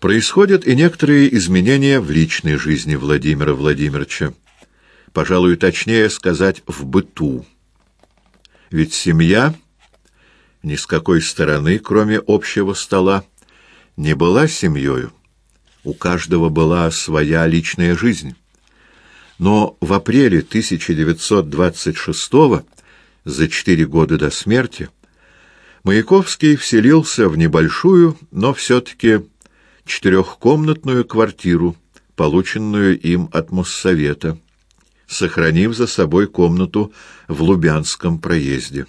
Происходят и некоторые изменения в личной жизни Владимира Владимировича. Пожалуй, точнее сказать, в быту. Ведь семья ни с какой стороны, кроме общего стола, не была семьей. У каждого была своя личная жизнь. Но в апреле 1926 за четыре года до смерти, Маяковский вселился в небольшую, но все-таки четырехкомнатную квартиру, полученную им от Моссовета, сохранив за собой комнату в Лубянском проезде.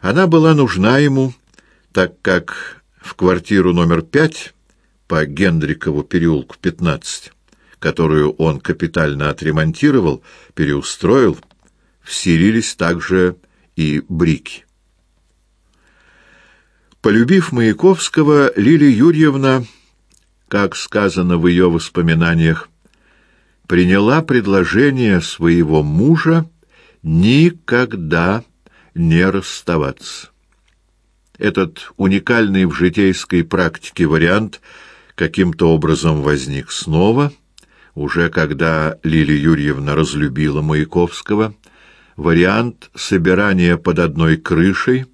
Она была нужна ему, так как в квартиру номер пять по Гендрикову переулку 15, которую он капитально отремонтировал, переустроил, вселились также и брики. Полюбив Маяковского, Лилия Юрьевна, как сказано в ее воспоминаниях, приняла предложение своего мужа никогда не расставаться. Этот уникальный в житейской практике вариант каким-то образом возник снова, уже когда Лилия Юрьевна разлюбила Маяковского, вариант собирания под одной крышей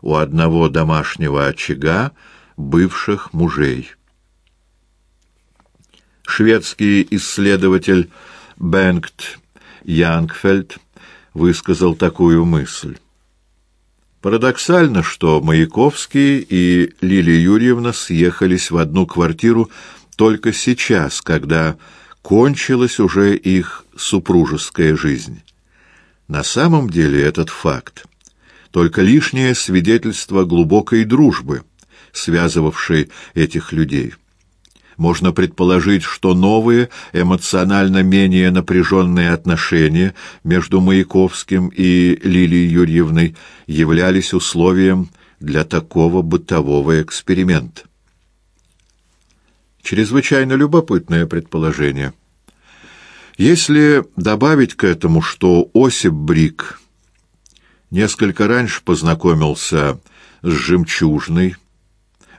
у одного домашнего очага бывших мужей. Шведский исследователь Бенгт Янгфельд высказал такую мысль. Парадоксально, что Маяковский и Лилия Юрьевна съехались в одну квартиру только сейчас, когда кончилась уже их супружеская жизнь. На самом деле этот факт — только лишнее свидетельство глубокой дружбы, связывавшей этих людей — можно предположить, что новые, эмоционально менее напряженные отношения между Маяковским и Лилией Юрьевной являлись условием для такого бытового эксперимента. Чрезвычайно любопытное предположение. Если добавить к этому, что Осип Брик несколько раньше познакомился с «Жемчужной»,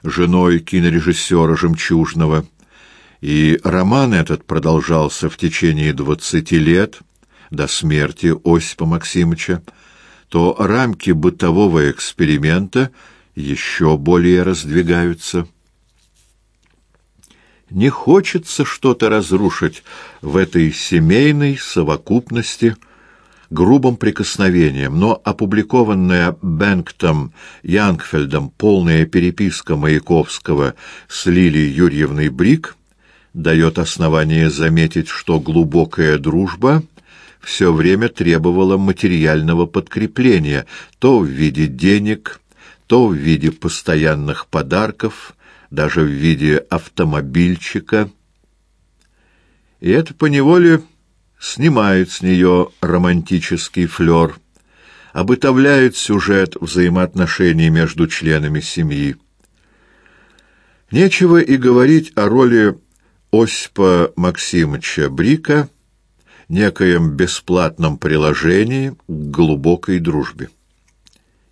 женой кинорежиссера «Жемчужного», и роман этот продолжался в течение двадцати лет, до смерти Осипа Максимовича, то рамки бытового эксперимента еще более раздвигаются. Не хочется что-то разрушить в этой семейной совокупности – грубым прикосновением, но опубликованная Бенктом Янгфельдом полная переписка Маяковского с Лилией Юрьевной Брик дает основание заметить, что глубокая дружба все время требовала материального подкрепления, то в виде денег, то в виде постоянных подарков, даже в виде автомобильчика. И это поневоле снимает с нее романтический флер, обытовляет сюжет взаимоотношений между членами семьи. Нечего и говорить о роли Осипа Максимовича Брика, некоем бесплатном приложении к глубокой дружбе.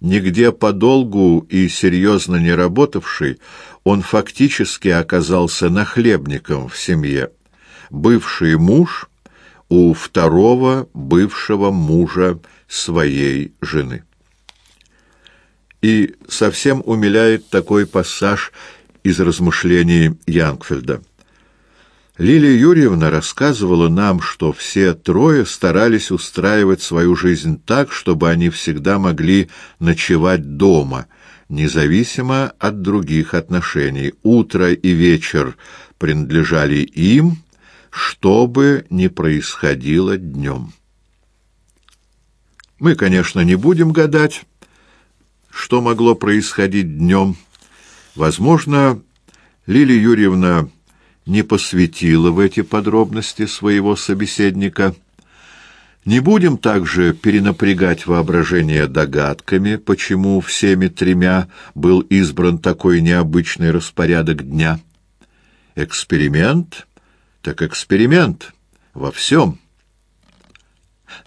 Нигде подолгу и серьезно не работавший, он фактически оказался нахлебником в семье. Бывший муж — у второго бывшего мужа своей жены. И совсем умиляет такой пассаж из размышлений Янгфельда. Лилия Юрьевна рассказывала нам, что все трое старались устраивать свою жизнь так, чтобы они всегда могли ночевать дома, независимо от других отношений. Утро и вечер принадлежали им, что бы ни происходило днем. Мы, конечно, не будем гадать, что могло происходить днем. Возможно, Лилия Юрьевна не посвятила в эти подробности своего собеседника. Не будем также перенапрягать воображение догадками, почему всеми тремя был избран такой необычный распорядок дня. Эксперимент так эксперимент во всем.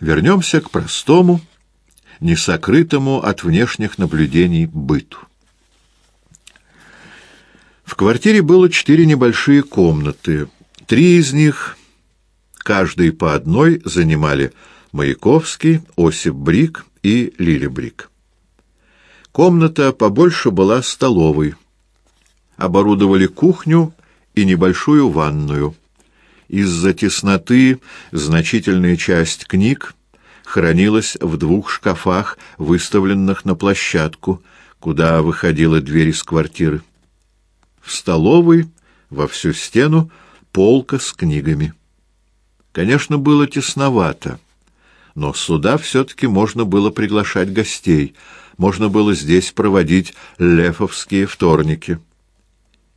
Вернемся к простому, несокрытому от внешних наблюдений быту. В квартире было четыре небольшие комнаты. Три из них, каждый по одной, занимали Маяковский, Осип Брик и Лиля Брик. Комната побольше была столовой. Оборудовали кухню и небольшую ванную. Из-за тесноты значительная часть книг хранилась в двух шкафах, выставленных на площадку, куда выходила дверь из квартиры. В столовой во всю стену полка с книгами. Конечно, было тесновато, но сюда все-таки можно было приглашать гостей, можно было здесь проводить лефовские вторники.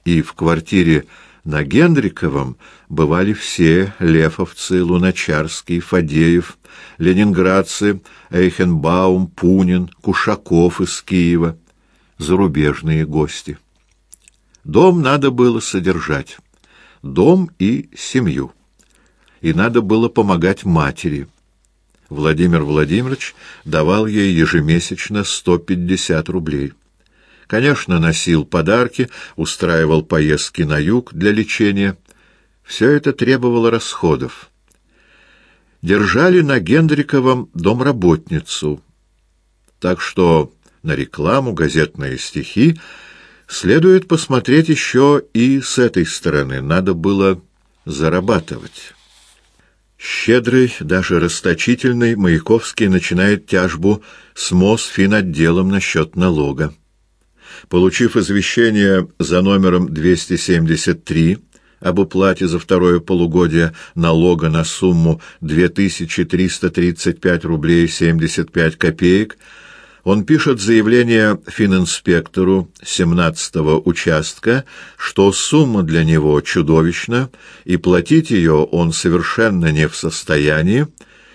И в квартире на Генриковом бывали все лефовцы, Луначарский, Фадеев, ленинградцы, Эйхенбаум, Пунин, Кушаков из Киева, зарубежные гости. Дом надо было содержать, дом и семью. И надо было помогать матери. Владимир Владимирович давал ей ежемесячно 150 рублей. Конечно, носил подарки, устраивал поездки на юг для лечения. Все это требовало расходов. Держали на Гендриковом домработницу. Так что на рекламу, газетные стихи следует посмотреть еще и с этой стороны. Надо было зарабатывать. Щедрый, даже расточительный, Маяковский начинает тяжбу с Мосфинотделом насчет налога. Получив извещение за номером 273 об уплате за второе полугодие налога на сумму 2335 рублей 75 копеек, он пишет заявление фининспектору 17-го участка, что сумма для него чудовищна, и платить ее он совершенно не в состоянии,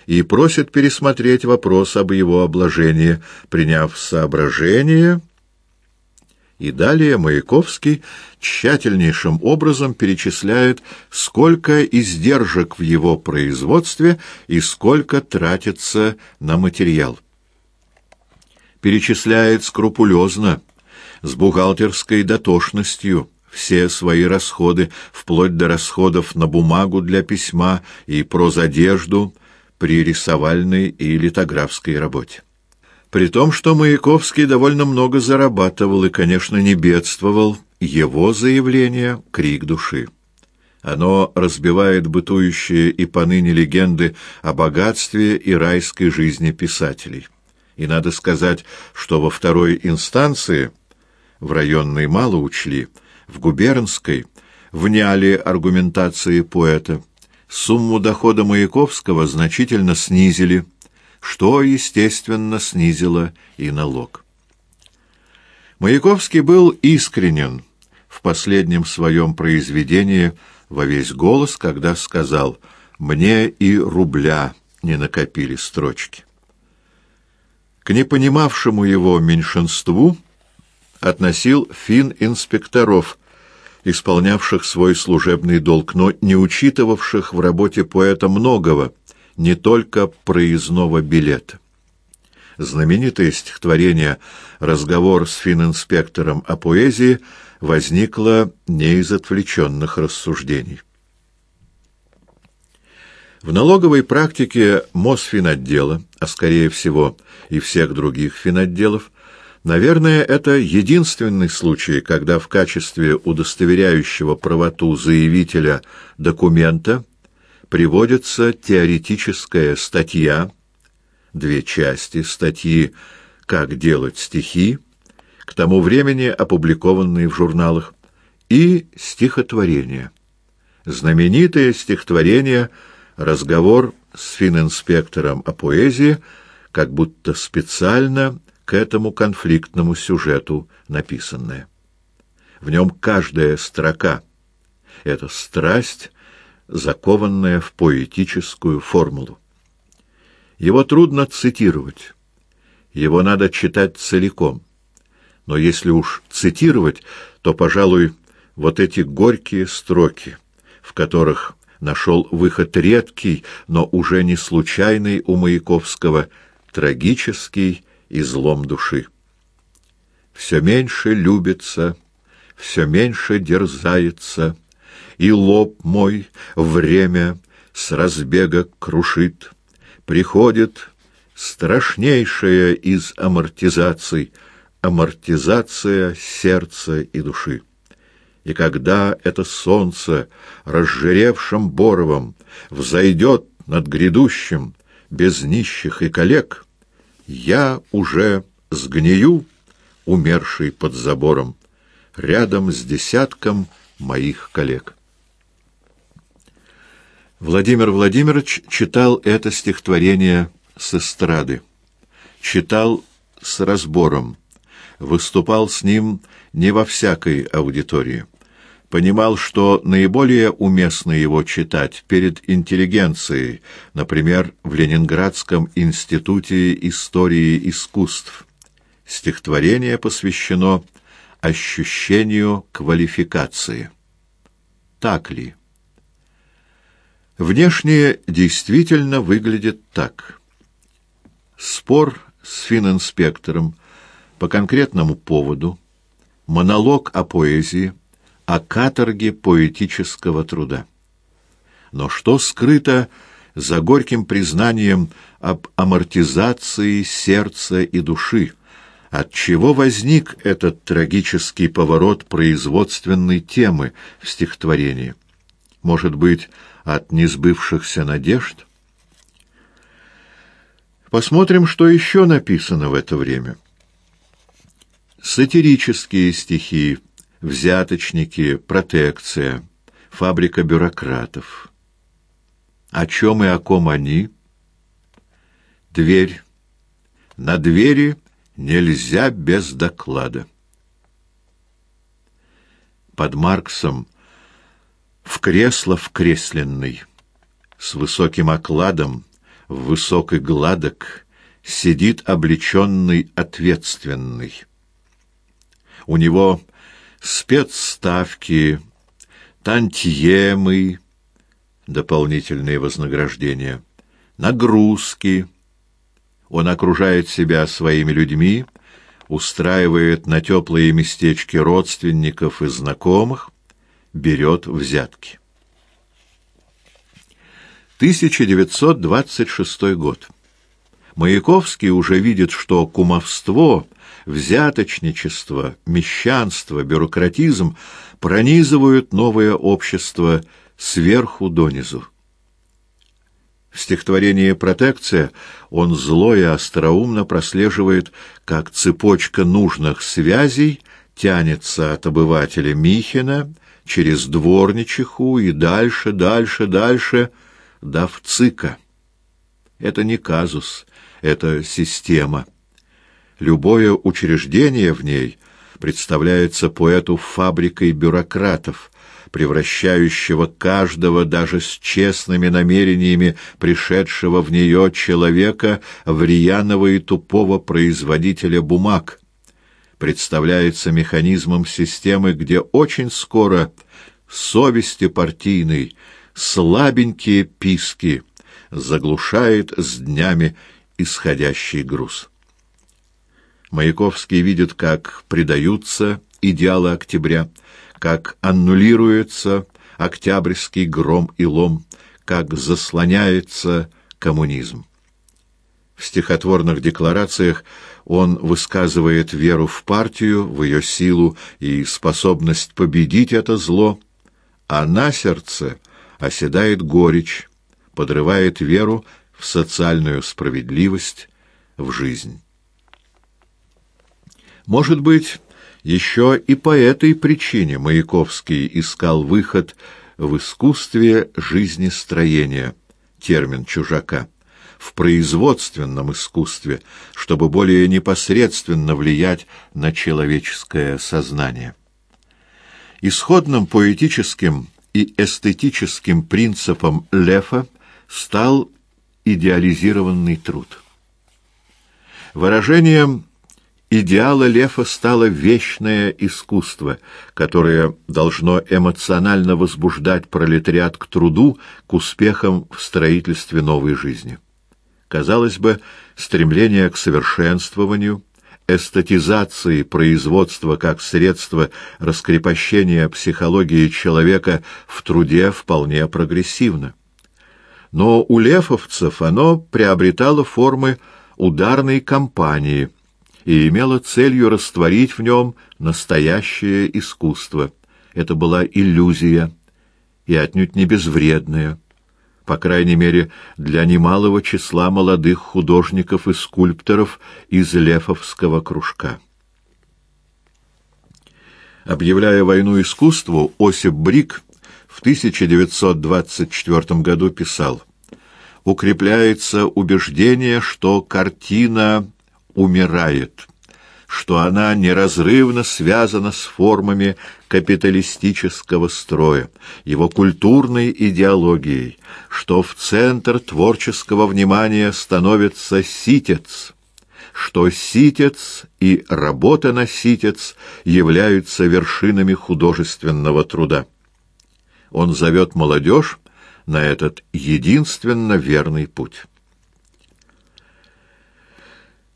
и просит пересмотреть вопрос об его обложении, приняв соображение и далее Маяковский тщательнейшим образом перечисляет, сколько издержек в его производстве и сколько тратится на материал. Перечисляет скрупулезно, с бухгалтерской дотошностью, все свои расходы, вплоть до расходов на бумагу для письма и прозодежду при рисовальной и литографской работе. При том, что Маяковский довольно много зарабатывал и, конечно, не бедствовал, его заявление — крик души. Оно разбивает бытующие и поныне легенды о богатстве и райской жизни писателей. И надо сказать, что во второй инстанции, в районной мало учли, в губернской, вняли аргументации поэта, сумму дохода Маяковского значительно снизили – что, естественно, снизило и налог. Маяковский был искренен в последнем своем произведении во весь голос, когда сказал «Мне и рубля не накопили строчки». К непонимавшему его меньшинству относил фин-инспекторов, исполнявших свой служебный долг, но не учитывавших в работе поэта многого, не только проездного билета. Знаменитое стихотворение «Разговор с фининспектором о поэзии» возникло не из отвлеченных рассуждений. В налоговой практике Мосфинотдела, а скорее всего и всех других финотделов, наверное, это единственный случай, когда в качестве удостоверяющего правоту заявителя документа приводится теоретическая статья, две части статьи «Как делать стихи», к тому времени опубликованные в журналах, и стихотворение. Знаменитое стихотворение «Разговор с фининспектором о поэзии», как будто специально к этому конфликтному сюжету написанное. В нем каждая строка — это страсть, закованное в поэтическую формулу. Его трудно цитировать, его надо читать целиком. Но если уж цитировать, то, пожалуй, вот эти горькие строки, в которых нашел выход редкий, но уже не случайный у Маяковского, трагический излом души. Все меньше любится, все меньше дерзается, и лоб мой время с разбега крушит. Приходит страшнейшая из амортизаций — амортизация сердца и души. И когда это солнце, разжиревшим боровом, взойдет над грядущим, без нищих и коллег, я уже сгнию, умерший под забором, рядом с десятком моих коллег. Владимир Владимирович читал это стихотворение с эстрады, читал с разбором, выступал с ним не во всякой аудитории. Понимал, что наиболее уместно его читать перед интеллигенцией, например, в Ленинградском институте истории искусств. Стихотворение посвящено ощущению квалификации. Так ли? Внешне действительно выглядит так. Спор с фининспектором по конкретному поводу, монолог о поэзии, о каторге поэтического труда. Но что скрыто за горьким признанием об амортизации сердца и души, от чего возник этот трагический поворот производственной темы в стихотворении? Может быть, от несбывшихся надежд? Посмотрим, что еще написано в это время. Сатирические стихи, взяточники, протекция, фабрика бюрократов. О чем и о ком они? Дверь. На двери Нельзя без доклада. Под Марксом в кресло в кресленный, с высоким окладом, в высокий гладок, сидит облеченный ответственный. У него спецставки, тантьемы, дополнительные вознаграждения, нагрузки — он окружает себя своими людьми, устраивает на теплые местечки родственников и знакомых, берет взятки. 1926 год. Маяковский уже видит, что кумовство, взяточничество, мещанство, бюрократизм пронизывают новое общество сверху донизу. В стихотворении «Протекция» он зло и остроумно прослеживает, как цепочка нужных связей тянется от обывателя Михина через дворничиху и дальше, дальше, дальше до вцика. Это не казус, это система. Любое учреждение в ней представляется поэту фабрикой бюрократов, превращающего каждого даже с честными намерениями пришедшего в нее человека в рьяного и тупого производителя бумаг, представляется механизмом системы, где очень скоро совести партийной слабенькие писки заглушает с днями исходящий груз. Маяковский видит, как предаются идеалы октября, как аннулируется октябрьский гром и лом, как заслоняется коммунизм. В стихотворных декларациях он высказывает веру в партию, в ее силу и способность победить это зло, а на сердце оседает горечь, подрывает веру в социальную справедливость, в жизнь. Может быть, еще и по этой причине Маяковский искал выход в искусстве жизнестроения, термин чужака, в производственном искусстве, чтобы более непосредственно влиять на человеческое сознание. Исходным поэтическим и эстетическим принципом Лефа стал идеализированный труд. Выражением Идеала Лефа стало вечное искусство, которое должно эмоционально возбуждать пролетариат к труду, к успехам в строительстве новой жизни. Казалось бы, стремление к совершенствованию, эстетизации производства как средство раскрепощения психологии человека в труде вполне прогрессивно. Но у лефовцев оно приобретало формы ударной кампании и имело целью растворить в нем настоящее искусство. Это была иллюзия, и отнюдь не безвредная по крайней мере, для немалого числа молодых художников и скульпторов из Лефовского кружка. Объявляя войну искусству, Осип Брик в 1924 году писал «Укрепляется убеждение, что картина умирает» что она неразрывно связана с формами капиталистического строя, его культурной идеологией, что в центр творческого внимания становится ситец, что ситец и работа на ситец являются вершинами художественного труда. Он зовет молодежь на этот единственно верный путь.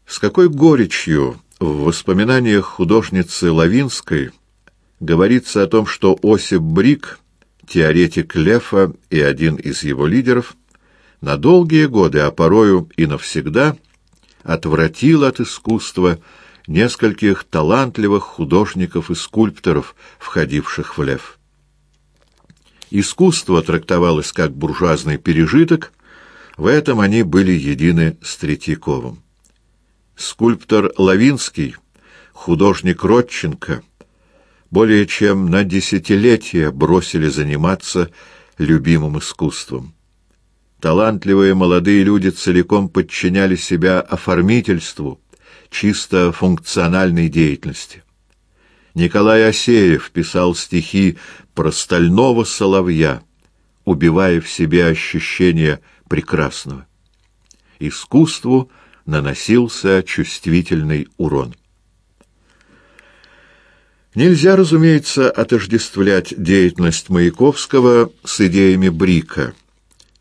С какой горечью в воспоминаниях художницы Лавинской говорится о том, что Осип Брик, теоретик Лефа и один из его лидеров, на долгие годы, а порою и навсегда, отвратил от искусства нескольких талантливых художников и скульпторов, входивших в Лев. Искусство трактовалось как буржуазный пережиток, в этом они были едины с Третьяковым скульптор Лавинский, художник Родченко более чем на десятилетия бросили заниматься любимым искусством. Талантливые молодые люди целиком подчиняли себя оформительству, чисто функциональной деятельности. Николай Осеев писал стихи про стального соловья, убивая в себе ощущение прекрасного. Искусству — наносился чувствительный урон. Нельзя, разумеется, отождествлять деятельность Маяковского с идеями Брика,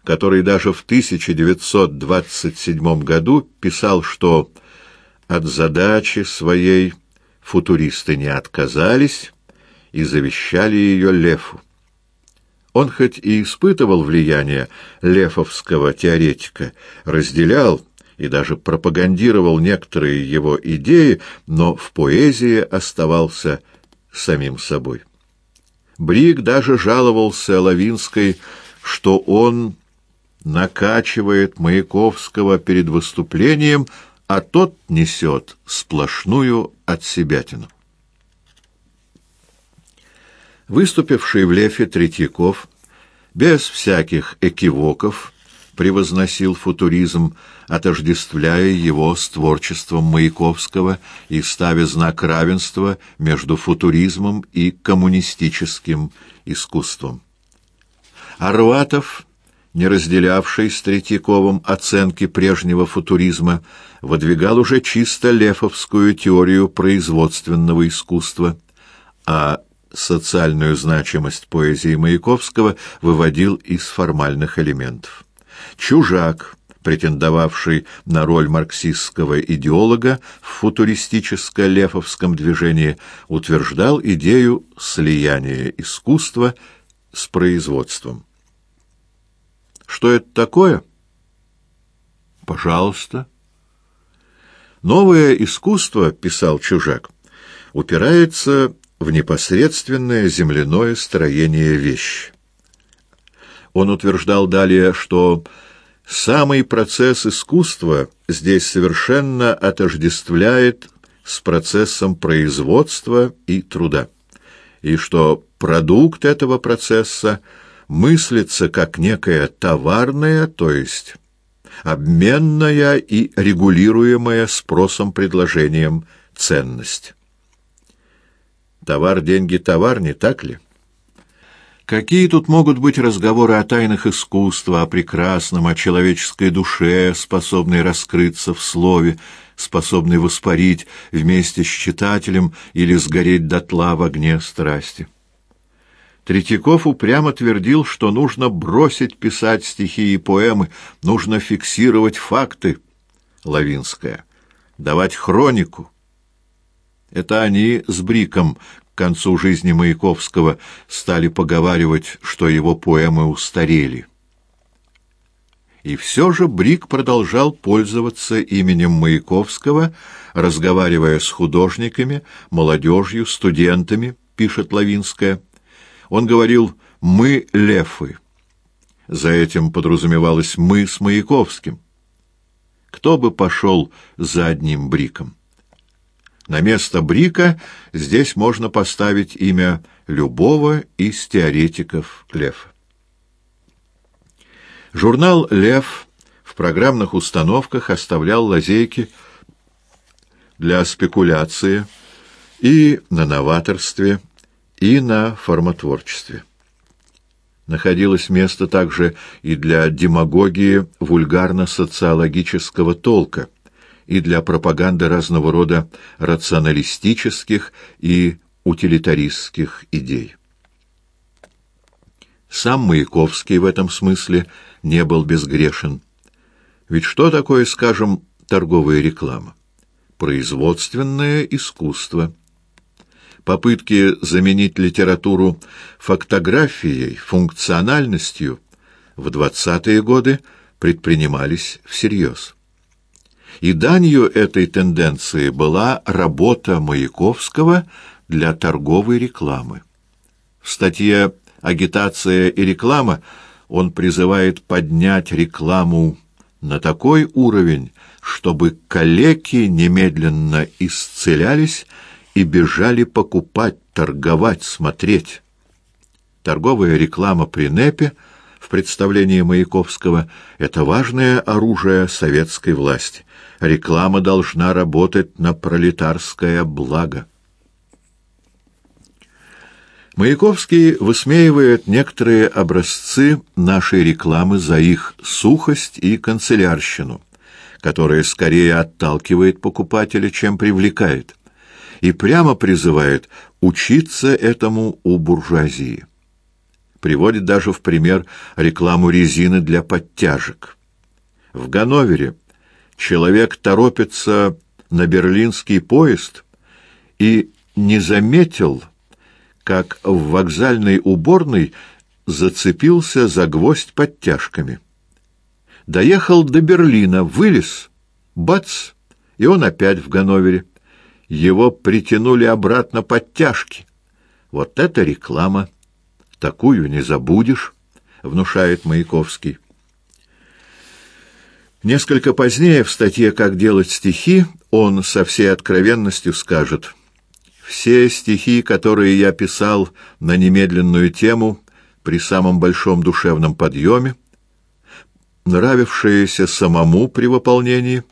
который даже в 1927 году писал, что от задачи своей футуристы не отказались и завещали ее Лефу. Он хоть и испытывал влияние лефовского теоретика, разделял и даже пропагандировал некоторые его идеи, но в поэзии оставался самим собой. Брик даже жаловался Лавинской, что он накачивает Маяковского перед выступлением, а тот несет сплошную отсебятину. Выступивший в Лефе Третьяков без всяких экивоков превозносил футуризм, отождествляя его с творчеством Маяковского и ставя знак равенства между футуризмом и коммунистическим искусством. Арватов, не разделявший с Третьяковым оценки прежнего футуризма, выдвигал уже чисто лефовскую теорию производственного искусства, а социальную значимость поэзии Маяковского выводил из формальных элементов. Чужак, претендовавший на роль марксистского идеолога в футуристическо-лефовском движении, утверждал идею слияния искусства с производством. Что это такое? Пожалуйста. Новое искусство, писал Чужак, упирается в непосредственное земляное строение вещи. Он утверждал далее, что самый процесс искусства здесь совершенно отождествляет с процессом производства и труда, и что продукт этого процесса мыслится как некая товарная, то есть обменная и регулируемая спросом-предложением ценность. Товар, деньги, товар, не так ли? Какие тут могут быть разговоры о тайнах искусства, о прекрасном, о человеческой душе, способной раскрыться в слове, способной воспарить вместе с читателем или сгореть дотла в огне страсти? Третьяков упрямо твердил, что нужно бросить писать стихи и поэмы, нужно фиксировать факты, Лавинская, давать хронику, Это они с Бриком концу жизни Маяковского стали поговаривать, что его поэмы устарели. И все же Брик продолжал пользоваться именем Маяковского, разговаривая с художниками, молодежью, студентами, пишет Лавинская. Он говорил «мы лефы». За этим подразумевалось «мы с Маяковским». Кто бы пошел за одним Бриком? На место Брика здесь можно поставить имя любого из теоретиков Лефа. Журнал «Лев» в программных установках оставлял лазейки для спекуляции и на новаторстве, и на формотворчестве. Находилось место также и для демагогии вульгарно-социологического толка, и для пропаганды разного рода рационалистических и утилитаристских идей. Сам Маяковский в этом смысле не был безгрешен. Ведь что такое, скажем, торговая реклама? Производственное искусство. Попытки заменить литературу фактографией, функциональностью в двадцатые годы предпринимались всерьез. И данью этой тенденции была работа Маяковского для торговой рекламы. В статье агитация и реклама, он призывает поднять рекламу на такой уровень, чтобы калеки немедленно исцелялись и бежали покупать, торговать, смотреть. Торговая реклама при НЭПе в представлении Маяковского — это важное оружие советской власти. Реклама должна работать на пролетарское благо. Маяковский высмеивает некоторые образцы нашей рекламы за их сухость и канцелярщину, которая скорее отталкивает покупателя, чем привлекает, и прямо призывает учиться этому у буржуазии. Приводит даже в пример рекламу резины для подтяжек. В Ганновере человек торопится на берлинский поезд и не заметил, как в вокзальной уборной зацепился за гвоздь подтяжками. Доехал до Берлина, вылез, бац, и он опять в Ганновере. Его притянули обратно подтяжки. Вот это реклама! Такую не забудешь, внушает Маяковский. Несколько позднее в статье «Как делать стихи» он со всей откровенностью скажет — все стихи, которые я писал на немедленную тему при самом большом душевном подъеме, нравившиеся самому при выполнении,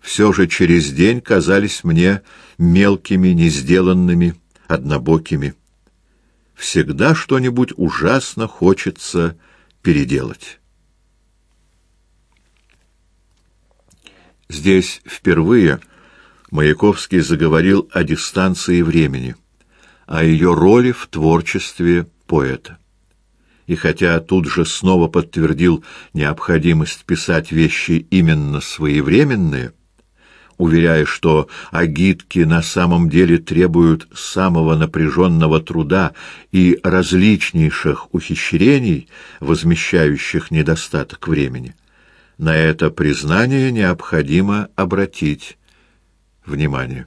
все же через день казались мне мелкими, несделанными, однобокими. Всегда что-нибудь ужасно хочется переделать. Здесь впервые Маяковский заговорил о дистанции времени, о ее роли в творчестве поэта. И хотя тут же снова подтвердил необходимость писать вещи именно своевременные, уверяя, что агитки на самом деле требуют самого напряженного труда и различнейших ухищрений, возмещающих недостаток времени. На это признание необходимо обратить внимание.